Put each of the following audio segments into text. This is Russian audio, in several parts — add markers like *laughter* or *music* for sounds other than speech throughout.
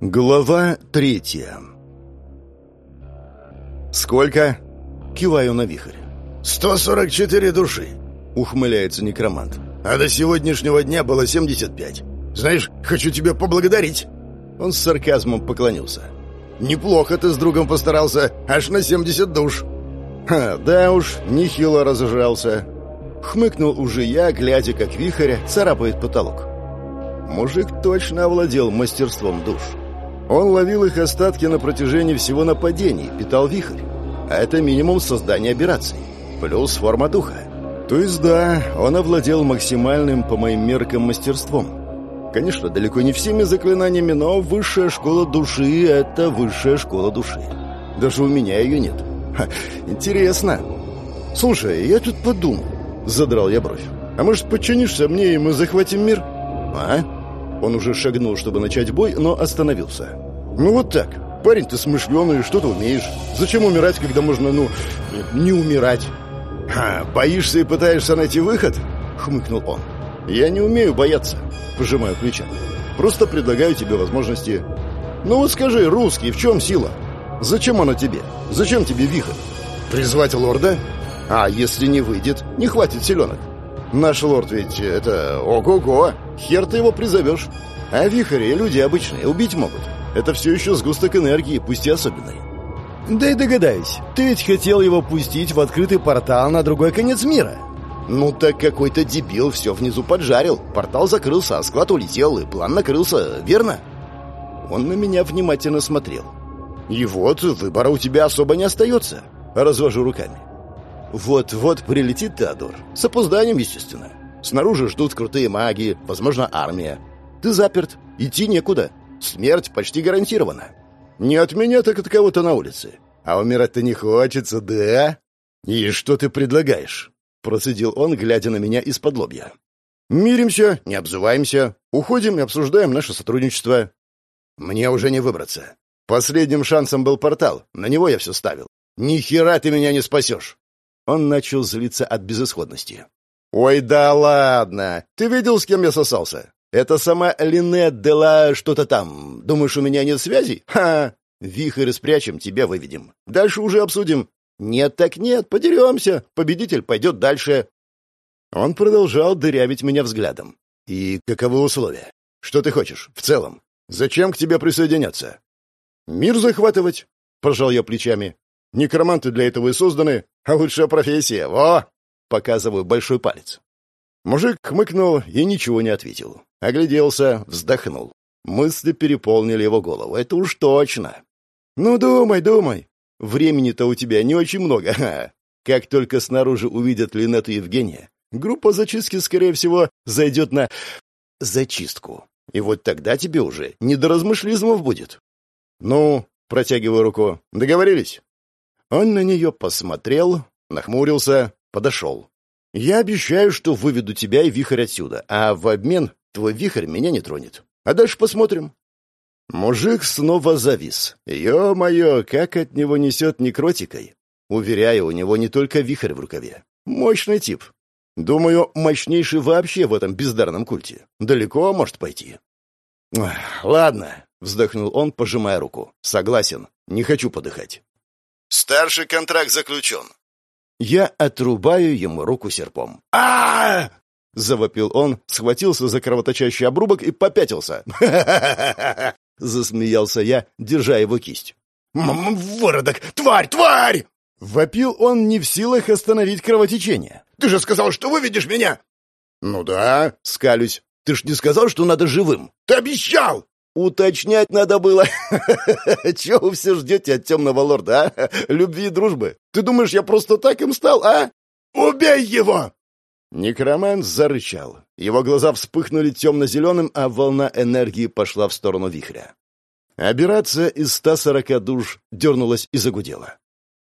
Глава третья «Сколько?» — киваю на вихрь. «Сто сорок четыре души», — ухмыляется некромант. «А до сегодняшнего дня было семьдесят пять. Знаешь, хочу тебя поблагодарить». Он с сарказмом поклонился. «Неплохо ты с другом постарался, аж на семьдесят душ». «Ха, да уж, нехило разожрался». Хмыкнул уже я, глядя, как вихрь царапает потолок. Мужик точно овладел мастерством душ. Он ловил их остатки на протяжении всего нападений, питал вихрь. А это минимум создания операций. Плюс форма духа. То есть да, он овладел максимальным по моим меркам мастерством. Конечно, далеко не всеми заклинаниями, но высшая школа души — это высшая школа души. Даже у меня ее нет. Ха, интересно. Слушай, я тут подумал. Задрал я бровь. А может, подчинишься мне, и мы захватим мир? А? Он уже шагнул, чтобы начать бой, но остановился. «Ну вот так. Парень ты смышленый, что ты умеешь. Зачем умирать, когда можно, ну, не умирать?» «Ха, боишься и пытаешься найти выход?» — хмыкнул он. «Я не умею бояться», — пожимаю плечами. «Просто предлагаю тебе возможности». «Ну вот скажи, русский, в чем сила? Зачем оно тебе? Зачем тебе вихрь? Призвать лорда? А если не выйдет, не хватит селенок. Наш лорд ведь это ого-го, хер ты его призовешь. А вихри люди обычные убить могут. Это все еще сгусток энергии, пусть и особенной. Да и догадаюсь, ты ведь хотел его пустить в открытый портал на другой конец мира. Ну так какой-то дебил все внизу поджарил. Портал закрылся, а склад улетел, и план накрылся, верно? Он на меня внимательно смотрел. И вот выбора у тебя особо не остается. Развожу руками. Вот-вот прилетит Теодор. С опозданием, естественно. Снаружи ждут крутые маги, возможно, армия. Ты заперт, идти некуда. Смерть почти гарантирована. Не от меня, так от кого-то на улице. А умирать-то не хочется, да? И что ты предлагаешь? Процедил он, глядя на меня из-под лобья. Миримся, не обзываемся, уходим и обсуждаем наше сотрудничество. Мне уже не выбраться. Последним шансом был портал, на него я все ставил. Ни хера ты меня не спасешь. Он начал злиться от безысходности. «Ой, да ладно! Ты видел, с кем я сосался? Это сама Линет Дела что-то там. Думаешь, у меня нет связей? Ха! Вихрь спрячем, тебя выведем. Дальше уже обсудим. Нет так нет, подеремся. Победитель пойдет дальше». Он продолжал дырявить меня взглядом. «И каковы условия? Что ты хочешь, в целом? Зачем к тебе присоединяться?» «Мир захватывать», — пожал я плечами. Некроманты для этого и созданы, а лучшая профессия. Во!» Показываю большой палец. Мужик хмыкнул и ничего не ответил. Огляделся, вздохнул. Мысли переполнили его голову. Это уж точно. «Ну, думай, думай. Времени-то у тебя не очень много. Как только снаружи увидят Линету Евгения, группа зачистки, скорее всего, зайдет на зачистку. И вот тогда тебе уже не до размышлизмов будет. Ну, протягиваю руку. Договорились? Он на нее посмотрел, нахмурился, подошел. «Я обещаю, что выведу тебя и вихрь отсюда, а в обмен твой вихрь меня не тронет. А дальше посмотрим». Мужик снова завис. Ё-моё, как от него несет некротикой. Уверяю, у него не только вихрь в рукаве. Мощный тип. Думаю, мощнейший вообще в этом бездарном культе. Далеко может пойти. «Ладно», — вздохнул он, пожимая руку. «Согласен. Не хочу подыхать. Старший контракт заключен. Я отрубаю ему руку серпом. а Завопил он, схватился за кровоточащий обрубок и попятился. *laughs* Засмеялся я, держа его кисть. «Вородок! Тварь! Тварь!» Вопил он не в силах остановить кровотечение. «Ты же сказал, что выведешь меня!» «Ну да», — скалюсь. «Ты ж не сказал, что надо живым?» «Ты обещал!» Уточнять надо было. *laughs* Чего вы все ждете от темного лорда, а? Любви и дружбы? Ты думаешь, я просто так им стал, а? Убей его! Некромант зарычал. Его глаза вспыхнули темно-зеленым, а волна энергии пошла в сторону вихря. Операция из 140 душ дернулась и загудела.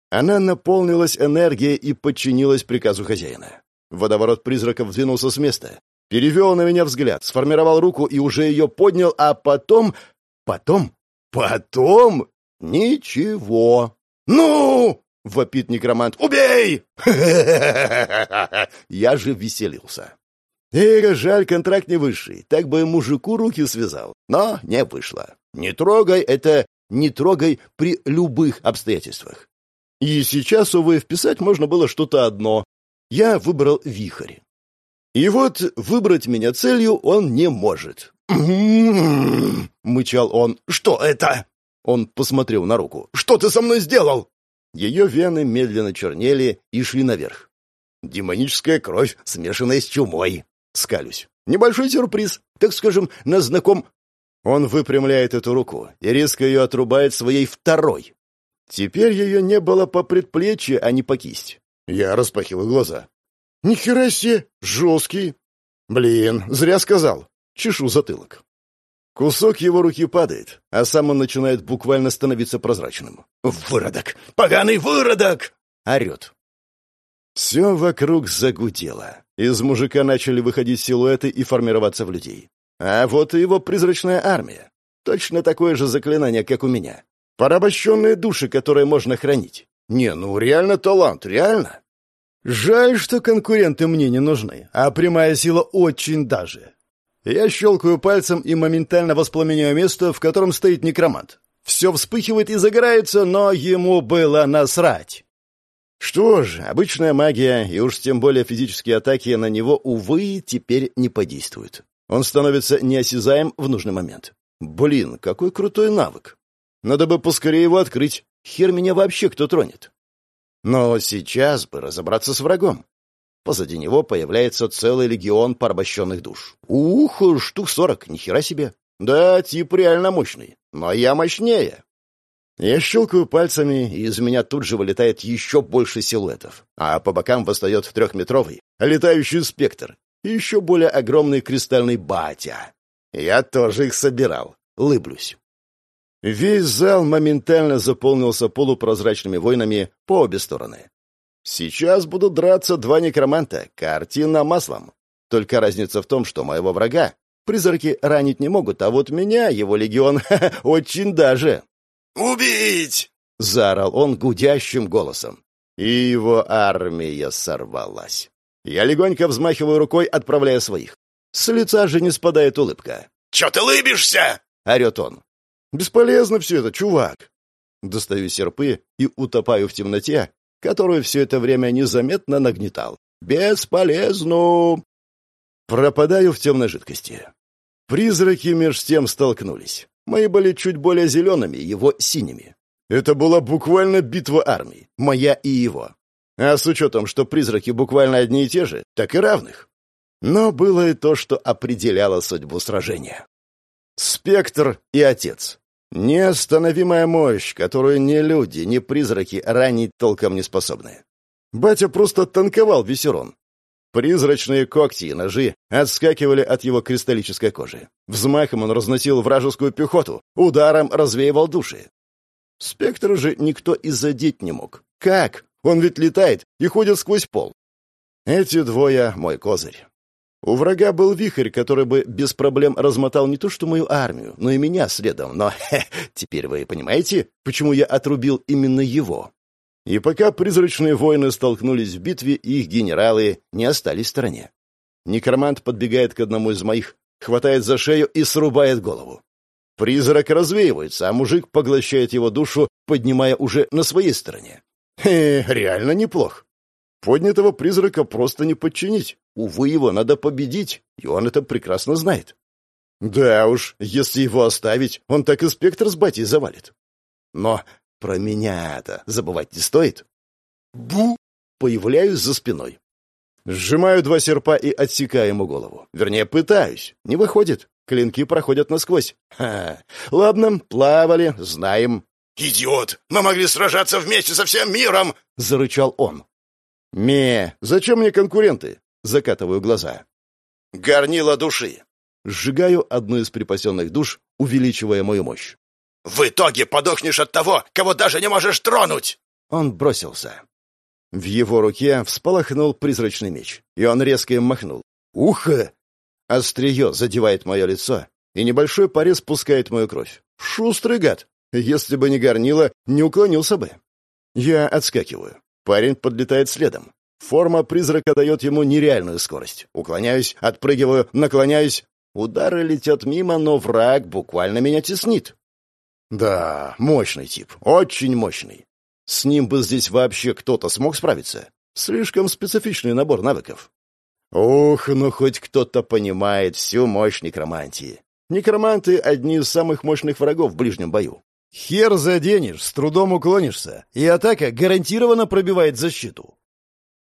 Она наполнилась энергией и подчинилась приказу хозяина. Водоворот призраков двинулся с места. Перевел на меня взгляд, сформировал руку и уже ее поднял, а потом... Потом? Потом? Ничего. «Ну!» — вопит некромант. «Убей!» *laughs* Я же веселился. Эх, жаль, контракт не высший. Так бы мужику руки связал. Но не вышло. Не трогай — это не трогай при любых обстоятельствах. И сейчас, увы, вписать можно было что-то одно. Я выбрал вихрь. И вот выбрать меня целью он не может. мычал он. «Что это?» Он посмотрел на руку. «Что ты со мной сделал?» Ее вены медленно чернели и шли наверх. «Демоническая кровь, смешанная с чумой». Скалюсь. «Небольшой сюрприз, так скажем, на знаком...» Он выпрямляет эту руку и резко ее отрубает своей второй. Теперь ее не было по предплечью, а не по кисть. Я распахиваю глаза. «Нихера себе! Жесткий!» «Блин, зря сказал!» Чешу затылок. Кусок его руки падает, а сам он начинает буквально становиться прозрачным. «Выродок! Поганый выродок!» — орет. Все вокруг загудело. Из мужика начали выходить силуэты и формироваться в людей. А вот и его призрачная армия. Точно такое же заклинание, как у меня. Порабощенные души, которые можно хранить. Не, ну реально талант, реально. Жаль, что конкуренты мне не нужны, а прямая сила очень даже. Я щелкаю пальцем и моментально воспламеняю место, в котором стоит некромант. Все вспыхивает и загорается, но ему было насрать. Что ж, обычная магия, и уж тем более физические атаки на него, увы, теперь не подействуют. Он становится неосязаем в нужный момент. Блин, какой крутой навык. Надо бы поскорее его открыть. Хер меня вообще кто тронет. Но сейчас бы разобраться с врагом. Позади него появляется целый легион порабощенных душ. Ух, штук сорок, нихера себе. Да, тип реально мощный. Но я мощнее. Я щелкаю пальцами, и из меня тут же вылетает еще больше силуэтов. А по бокам восстает трехметровый, летающий спектр. И еще более огромный кристальный батя. Я тоже их собирал. Лыблюсь. Весь зал моментально заполнился полупрозрачными воинами по обе стороны. Сейчас будут драться два некроманта, картина маслом. Только разница в том, что моего врага призраки ранить не могут, а вот меня, его легион, *laughs* очень даже. «Убить!» — заорал он гудящим голосом. И его армия сорвалась. Я легонько взмахиваю рукой, отправляя своих. С лица же не спадает улыбка. «Чё ты лыбишься?» — орёт он. «Бесполезно все это, чувак!» Достаю серпы и утопаю в темноте, которую все это время незаметно нагнетал. «Бесполезно!» Пропадаю в темной жидкости. Призраки меж тем столкнулись. Мои были чуть более зелеными, его синими. Это была буквально битва армий, моя и его. А с учетом, что призраки буквально одни и те же, так и равных. Но было и то, что определяло судьбу сражения. Спектр и отец. Неостановимая мощь, которую ни люди, ни призраки ранить толком не способны. Батя просто танковал весерон. Призрачные когти и ножи отскакивали от его кристаллической кожи. Взмахом он разносил вражескую пехоту, ударом развеивал души. Спектр же никто и задеть не мог. Как? Он ведь летает и ходит сквозь пол. Эти двое — мой козырь. У врага был вихрь, который бы без проблем размотал не то что мою армию, но и меня следом. Но *laughs* хе, теперь вы понимаете, почему я отрубил именно его? И пока призрачные воины столкнулись в битве, их генералы не остались в стороне. Некромант подбегает к одному из моих, хватает за шею и срубает голову. Призрак развеивается, а мужик поглощает его душу, поднимая уже на своей стороне. Хе, реально неплох. Поднятого призрака просто не подчинить. Увы, его надо победить, и он это прекрасно знает. Да уж, если его оставить, он так и спектр с батей завалит. Но про меня-то забывать не стоит. Бу! Появляюсь за спиной. Сжимаю два серпа и отсекаю ему голову. Вернее, пытаюсь. Не выходит. Клинки проходят насквозь. Ха. Ладно, плавали, знаем. «Идиот! Мы могли сражаться вместе со всем миром!» — зарычал он. «Ме, зачем мне конкуренты?» — закатываю глаза. «Горнило души!» Сжигаю одну из припасенных душ, увеличивая мою мощь. «В итоге подохнешь от того, кого даже не можешь тронуть!» Он бросился. В его руке всполохнул призрачный меч, и он резко им махнул. «Ухо!» Острие задевает мое лицо, и небольшой порез пускает мою кровь. Шустрый гад! Если бы не горнило, не уклонился бы. Я отскакиваю. Парень подлетает следом. Форма призрака дает ему нереальную скорость. Уклоняюсь, отпрыгиваю, наклоняюсь. Удары летят мимо, но враг буквально меня теснит. Да, мощный тип, очень мощный. С ним бы здесь вообще кто-то смог справиться. Слишком специфичный набор навыков. Ух, ну хоть кто-то понимает всю мощь некромантии. Некроманты — одни из самых мощных врагов в ближнем бою. Хер заденешь, с трудом уклонишься, и атака гарантированно пробивает защиту.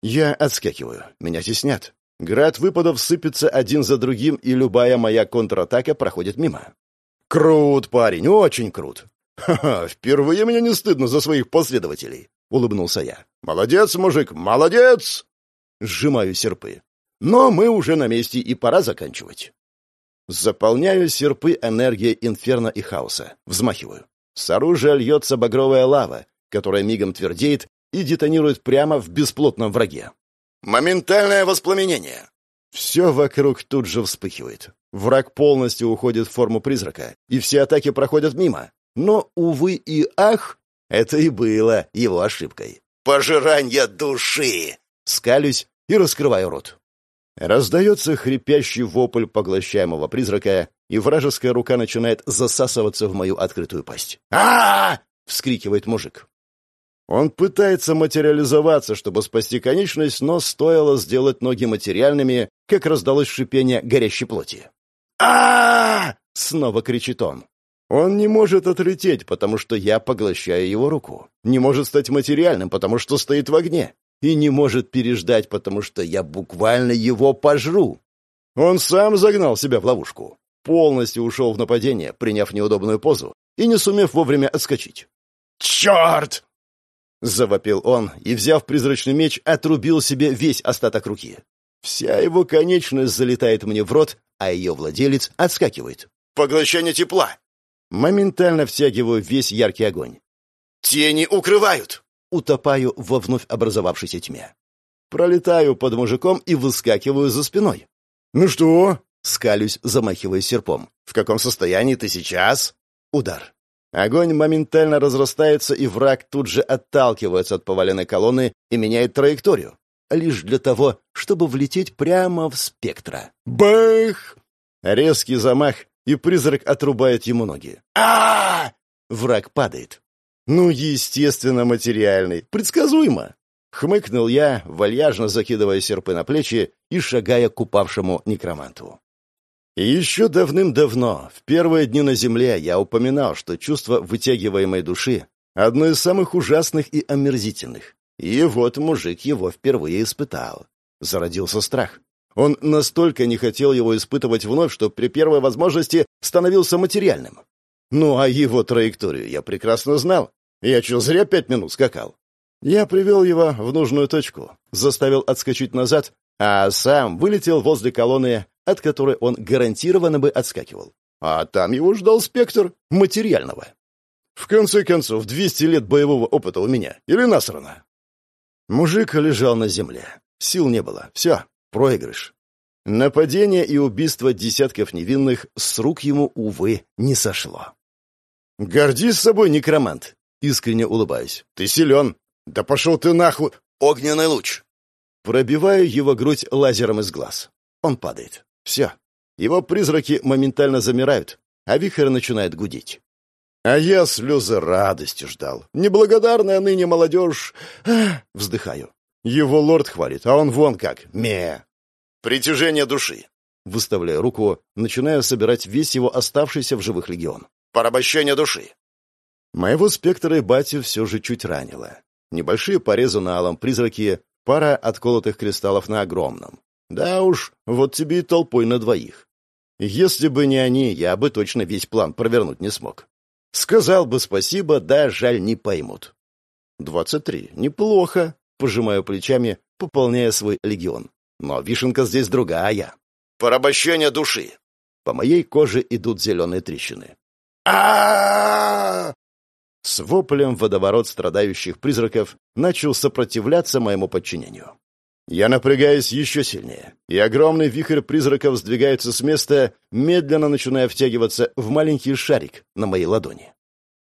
Я отскакиваю, меня теснят. Град выпадов сыпется один за другим, и любая моя контратака проходит мимо. Крут, парень, очень крут. «Ха-ха, впервые мне не стыдно за своих последователей», — улыбнулся я. «Молодец, мужик, молодец!» Сжимаю серпы. Но мы уже на месте, и пора заканчивать. Заполняю серпы энергией инферно и хаоса. Взмахиваю. С оружия льется багровая лава, которая мигом твердеет и детонирует прямо в бесплотном враге. Моментальное воспламенение. Все вокруг тут же вспыхивает. Враг полностью уходит в форму призрака, и все атаки проходят мимо. Но, увы и ах, это и было его ошибкой. «Пожирание души!» Скалюсь и раскрываю рот. Раздается хрипящий вопль поглощаемого призрака, и вражеская рука начинает засасываться в мою открытую пасть. а, вскрикивает мужик. Он пытается материализоваться, чтобы спасти конечность, но стоило сделать ноги материальными, как раздалось шипение горящей плоти. а, снова кричит он. Он не может отлететь, потому что я поглощаю его руку. Не может стать материальным, потому что стоит в огне. И не может переждать, потому что я буквально его пожру. Он сам загнал себя в ловушку. Полностью ушел в нападение, приняв неудобную позу и не сумев вовремя отскочить. «Черт!» Завопил он и, взяв призрачный меч, отрубил себе весь остаток руки. Вся его конечность залетает мне в рот, а ее владелец отскакивает. «Поглощение тепла!» Моментально втягиваю весь яркий огонь. «Тени укрывают!» Утопаю во вновь образовавшейся тьме. Пролетаю под мужиком и выскакиваю за спиной. «Ну что?» — скалюсь, замахиваясь серпом. «В каком состоянии ты сейчас?» Удар. Огонь моментально разрастается, и враг тут же отталкивается от поваленной колонны и меняет траекторию. Лишь для того, чтобы влететь прямо в спектра. Бэх! Резкий замах, и призрак отрубает ему ноги. а Враг падает. Ну, естественно, материальный. Предсказуемо. Хмыкнул я, вальяжно закидывая серпы на плечи и шагая к упавшему некроманту. И еще давным-давно, в первые дни на Земле, я упоминал, что чувство вытягиваемой души — одно из самых ужасных и омерзительных. И вот мужик его впервые испытал. Зародился страх. Он настолько не хотел его испытывать вновь, что при первой возможности становился материальным. Ну, а его траекторию я прекрасно знал. Я что, зря пять минут скакал? Я привел его в нужную точку, заставил отскочить назад, а сам вылетел возле колонны, от которой он гарантированно бы отскакивал. А там его ждал спектр материального. В конце концов, 200 лет боевого опыта у меня. Или насрано? Мужик лежал на земле. Сил не было. Все, проигрыш. Нападение и убийство десятков невинных с рук ему, увы, не сошло. «Гордись собой, некромант!» Искренне улыбаюсь. «Ты силен! Да пошел ты нахуй! Огненный луч!» Пробиваю его грудь лазером из глаз. Он падает. Все. Его призраки моментально замирают, а вихрь начинает гудеть. А я слезы радости ждал. Неблагодарная ныне молодежь... Ах, вздыхаю. Его лорд хвалит, а он вон как. Ме. Притяжение души. Выставляю руку, начинаю собирать весь его оставшийся в живых легион. Порабощение души. Моего спектра и батю все же чуть ранило. Небольшие порезы на алом призраке, пара отколотых кристаллов на огромном. Да уж, вот тебе и толпой на двоих. Если бы не они, я бы точно весь план провернуть не смог. Сказал бы спасибо, да жаль не поймут. Двадцать три. Неплохо. Пожимаю плечами, пополняя свой легион. Но вишенка здесь другая. Порабощение души. По моей коже идут зеленые трещины а С воплем водоворот страдающих призраков начал сопротивляться моему подчинению. Я напрягаюсь еще сильнее, и огромный вихрь призраков сдвигается с места, медленно начиная втягиваться в маленький шарик на моей ладони.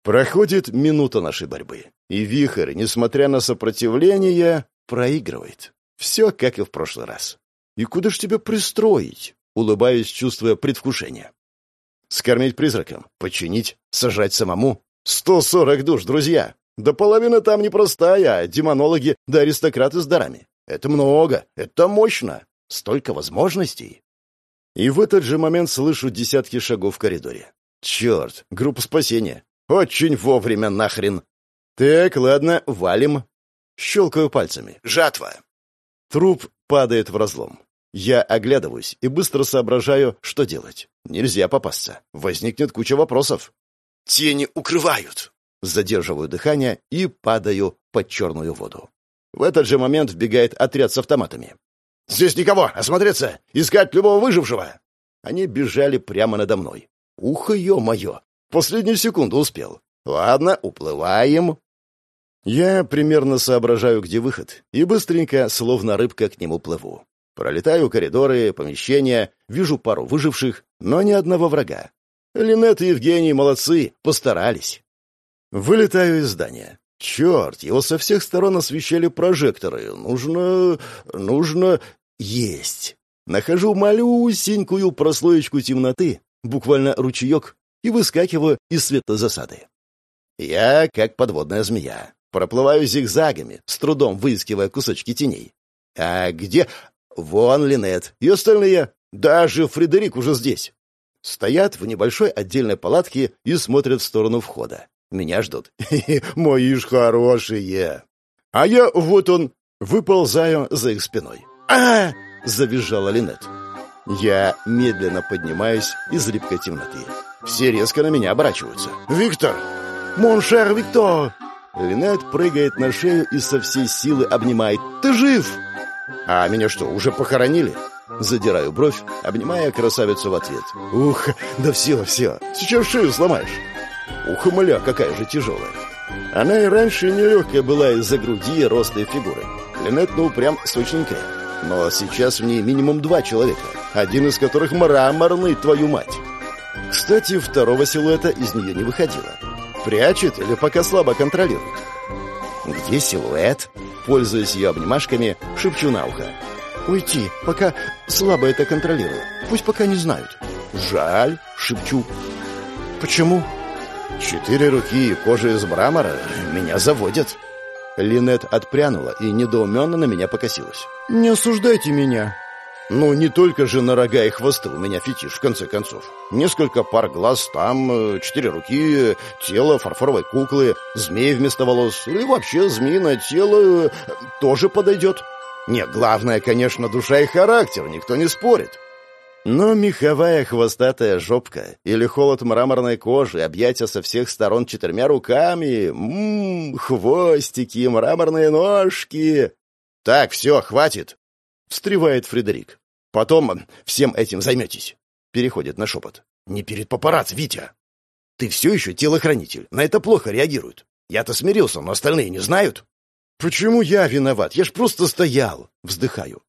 Проходит минута нашей борьбы, и вихрь, несмотря на сопротивление, проигрывает. Все как и в прошлый раз. И куда ж тебя пристроить? Улыбаюсь, чувствуя предвкушение. Скормить призракам? Починить? Сажать самому? Сто сорок душ, друзья! Да половина там непростая, а демонологи да аристократы с дарами. Это много, это мощно. Столько возможностей. И в этот же момент слышу десятки шагов в коридоре. Черт, группа спасения. Очень вовремя нахрен. Так, ладно, валим. Щелкаю пальцами. Жатва. Труп падает в разлом. Я оглядываюсь и быстро соображаю, что делать. Нельзя попасться. Возникнет куча вопросов. Тени укрывают. Задерживаю дыхание и падаю под черную воду. В этот же момент вбегает отряд с автоматами. «Здесь никого! Осмотреться! Искать любого выжившего!» Они бежали прямо надо мной. Ухо ё-моё! Последнюю секунду успел. Ладно, уплываем. Я примерно соображаю, где выход, и быстренько, словно рыбка, к нему плыву. Пролетаю коридоры, помещения, вижу пару выживших, но ни одного врага. Линет и Евгений молодцы, постарались. Вылетаю из здания. Черт, его со всех сторон освещали прожекторы. Нужно... нужно... есть. Нахожу малюсенькую прослоечку темноты, буквально ручеек, и выскакиваю из светозасады. Я как подводная змея. Проплываю зигзагами, с трудом выискивая кусочки теней. А где... Вон Линет и остальные. Даже Фредерик уже здесь. Стоят в небольшой отдельной палатке и смотрят в сторону входа. Меня ждут. *laughs* Мои ж хорошие. А я, вот он, выползаю за их спиной. а завизжала Линет. Я медленно поднимаюсь из липкой темноты. Все резко на меня оборачиваются. «Виктор! Mon cher Виктор!» Линет прыгает на шею и со всей силы обнимает. «Ты жив!» «А меня что, уже похоронили?» Задираю бровь, обнимая красавицу в ответ. «Ух, да все, все, сейчас шею сломаешь!» Ух, мля, какая же тяжелая. Она и раньше нелегкая была из-за груди роста и фигуры. Линет, ну, прям сочненькая. Но сейчас в ней минимум два человека, один из которых мраморный, твою мать. Кстати, второго силуэта из нее не выходило. Прячет или пока слабо контролирует? Где силуэт? Пользуясь ее обнимашками, шепчу на ухо. Уйти, пока слабо это контролирую. Пусть пока не знают. Жаль, шепчу. Почему? Четыре руки и кожа из мрамора меня заводят. Линет отпрянула и недоуменно на меня покосилась. «Не осуждайте меня». «Ну, не только же на рога и хвосты у меня фетиш, в конце концов. Несколько пар глаз там, э, четыре руки, тело фарфоровой куклы, змей вместо волос, или вообще змеиное тело э, тоже подойдет. Нет, главное, конечно, душа и характер, никто не спорит. Но меховая хвостатая жопка или холод мраморной кожи, объятия со всех сторон четырьмя руками, ммм, хвостики, мраморные ножки. Так, все, хватит, встревает Фредерик. Потом всем этим займетесь. Переходит на шепот. Не перед папарацци, Витя. Ты все еще телохранитель. На это плохо реагируют. Я-то смирился, но остальные не знают. Почему я виноват? Я ж просто стоял. Вздыхаю.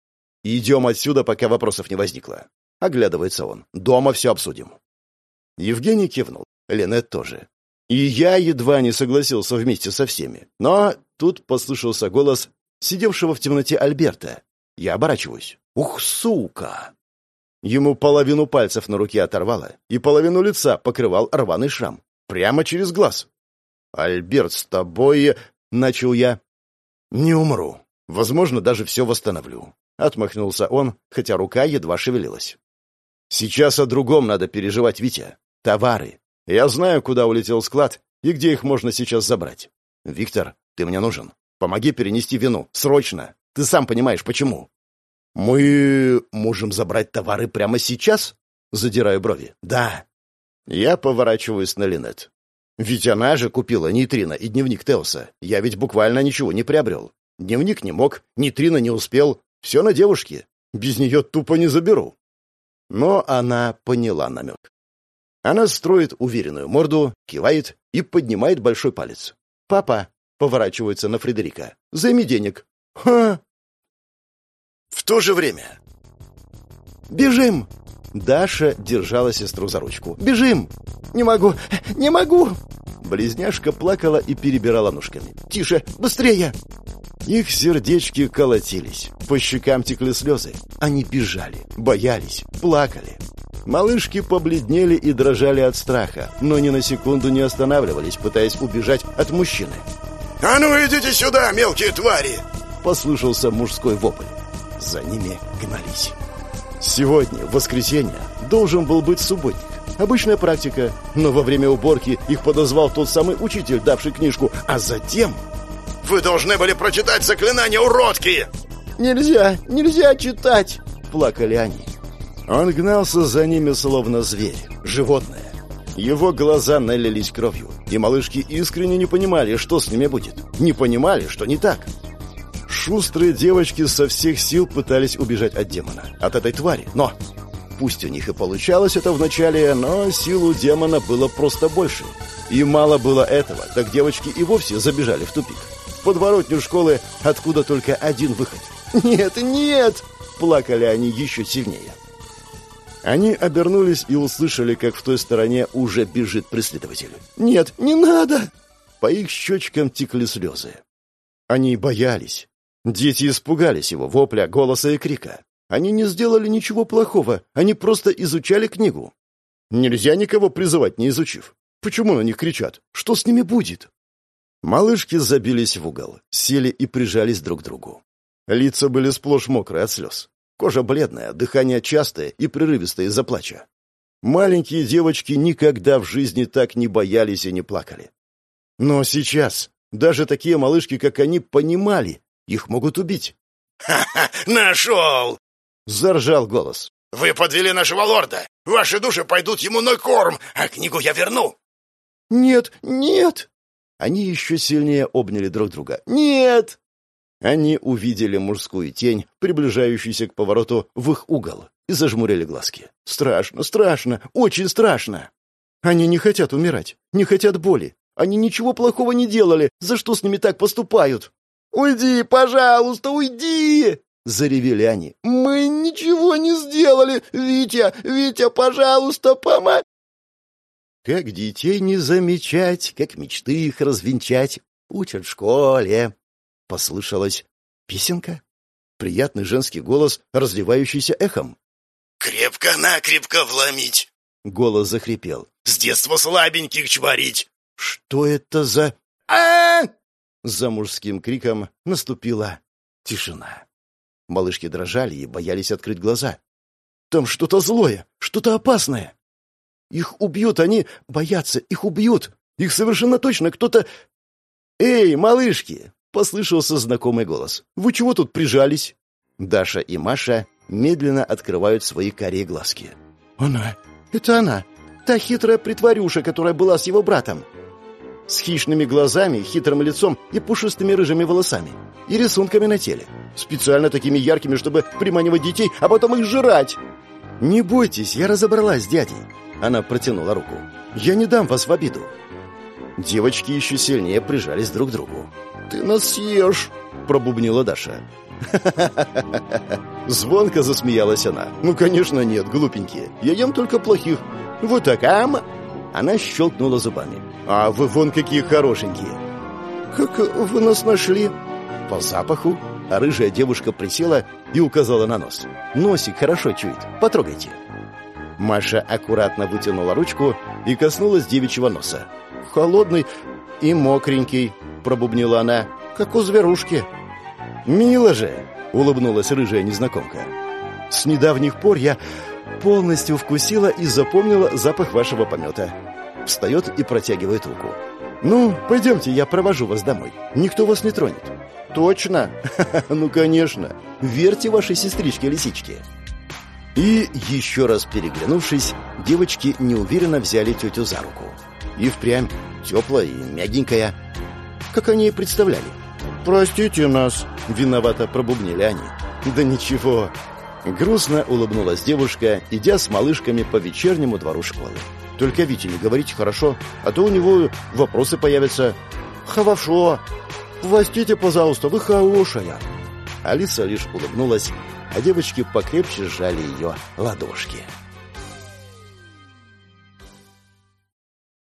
Идем отсюда, пока вопросов не возникло. Оглядывается он. «Дома все обсудим». Евгений кивнул. Ленет тоже. И я едва не согласился вместе со всеми. Но тут послышался голос сидевшего в темноте Альберта. Я оборачиваюсь. «Ух, сука!» Ему половину пальцев на руке оторвало, и половину лица покрывал рваный шрам. Прямо через глаз. «Альберт, с тобой...» — начал я. «Не умру. Возможно, даже все восстановлю». Отмахнулся он, хотя рука едва шевелилась. Сейчас о другом надо переживать, Витя. Товары. Я знаю, куда улетел склад и где их можно сейчас забрать. Виктор, ты мне нужен. Помоги перенести вину. Срочно. Ты сам понимаешь, почему. Мы можем забрать товары прямо сейчас? Задираю брови. Да. Я поворачиваюсь на Линет. Ведь она же купила нейтрино и дневник Теоса. Я ведь буквально ничего не приобрел. Дневник не мог, нейтрино не успел. Все на девушке. Без нее тупо не заберу. Но она поняла намек. Она строит уверенную морду, кивает и поднимает большой палец. «Папа!» — поворачивается на Фредерика. «Займи денег!» «Ха!» В то же время... «Бежим!» Даша держала сестру за ручку. «Бежим!» «Не могу! Не могу!» Близняшка плакала и перебирала ножками. «Тише! Быстрее!» Их сердечки колотились, по щекам текли слезы. Они бежали, боялись, плакали. Малышки побледнели и дрожали от страха, но ни на секунду не останавливались, пытаясь убежать от мужчины. «А ну идите сюда, мелкие твари!» Послышался мужской вопль. За ними гнались. Сегодня, в воскресенье, должен был быть субботник. Обычная практика, но во время уборки их подозвал тот самый учитель, давший книжку, а затем... «Вы должны были прочитать заклинание, уродки!» «Нельзя, нельзя читать!» — плакали они. Он гнался за ними, словно зверь, животное. Его глаза налились кровью, и малышки искренне не понимали, что с ними будет. Не понимали, что не так. Шустрые девочки со всех сил пытались убежать от демона, от этой твари, но... Пусть у них и получалось это вначале, но силу демона было просто больше. И мало было этого, так девочки и вовсе забежали в тупик. В подворотню школы откуда только один выход. *laughs* «Нет, нет!» — плакали они еще сильнее. Они обернулись и услышали, как в той стороне уже бежит преследователь. «Нет, не надо!» По их щечкам текли слезы. Они боялись. Дети испугались его вопля, голоса и крика. Они не сделали ничего плохого, они просто изучали книгу. Нельзя никого призывать, не изучив. Почему на них кричат? Что с ними будет? Малышки забились в угол, сели и прижались друг к другу. Лица были сплошь мокрые от слез. Кожа бледная, дыхание частое и прерывистое из-за плача. Маленькие девочки никогда в жизни так не боялись и не плакали. Но сейчас даже такие малышки, как они, понимали, их могут убить. «Ха-ха! Нашел!» — заржал голос. «Вы подвели нашего лорда! Ваши души пойдут ему на корм, а книгу я верну!» «Нет, нет!» Они еще сильнее обняли друг друга. «Нет!» Они увидели мужскую тень, приближающуюся к повороту в их угол, и зажмурили глазки. Страшно, страшно, очень страшно. Они не хотят умирать, не хотят боли. Они ничего плохого не делали. За что с ними так поступают? «Уйди, пожалуйста, уйди!» — заревели они. «Мы ничего не сделали! Витя, Витя, пожалуйста, помоги!» Как детей не замечать, как мечты их развенчать, учат в школе. Послышалась песенка. Приятный женский голос, разливающийся эхом. «Крепко-накрепко вломить!» Голос захрипел. «С детства слабеньких чварить!» «Что это за...» а За мужским криком наступила тишина. Малышки дрожали и боялись открыть глаза. «Там что-то злое, что-то опасное!» «Их убьют, они боятся, их убьют! Их совершенно точно кто-то...» «Эй, малышки!» — послышался знакомый голос. «Вы чего тут прижались?» Даша и Маша медленно открывают свои карие глазки. «Она! Это она! Та хитрая притворюша, которая была с его братом!» С хищными глазами, хитрым лицом и пушистыми рыжими волосами. И рисунками на теле. Специально такими яркими, чтобы приманивать детей, а потом их жрать. «Не бойтесь, я разобралась с дядей». Она протянула руку. «Я не дам вас в обиду». Девочки еще сильнее прижались друг к другу. «Ты нас съешь!» — пробубнила Даша. *laughs* Звонко засмеялась она. «Ну, конечно, нет, глупенькие. Я ем только плохих. Вот так, ам!» Она щелкнула зубами. «А вы вон какие хорошенькие!» «Как вы нас нашли?» «По запаху». А рыжая девушка присела и указала на нос. «Носик хорошо чует. Потрогайте». Маша аккуратно вытянула ручку и коснулась девичьего носа. «Холодный и мокренький», — пробубнила она, — «как у зверушки». «Мило же!» — улыбнулась рыжая незнакомка. «С недавних пор я полностью вкусила и запомнила запах вашего помета». Встает и протягивает руку. «Ну, пойдемте, я провожу вас домой. Никто вас не тронет». «Точно? *laughs* ну, конечно. Верьте вашей сестричке-лисичке». И, еще раз переглянувшись, девочки неуверенно взяли тетю за руку. И впрямь теплая и мягенькая, как они и представляли. «Простите нас», — виновато пробубнили они. «Да ничего». Грустно улыбнулась девушка, идя с малышками по вечернему двору школы. «Только Вите не говорите хорошо, а то у него вопросы появятся». «Хорошо. Простите, пожалуйста, вы хорошая». Алиса лишь улыбнулась, а девочки покрепче сжали ее ладошки.